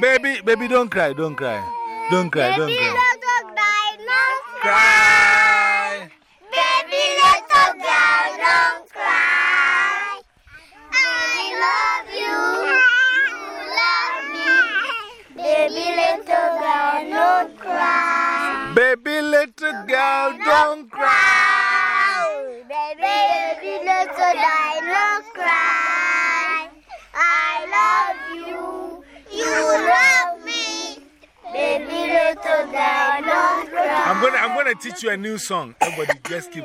Baby, baby, don't cry, don't cry. Don't cry, don't cry. Baby cry. no Cry. Baby little girl, don't cry. I love you. You love me. Baby little girl, don't cry. Baby, little girl, don't cry. I'm gonna, I'm gonna teach you a new song. Everybody, just keep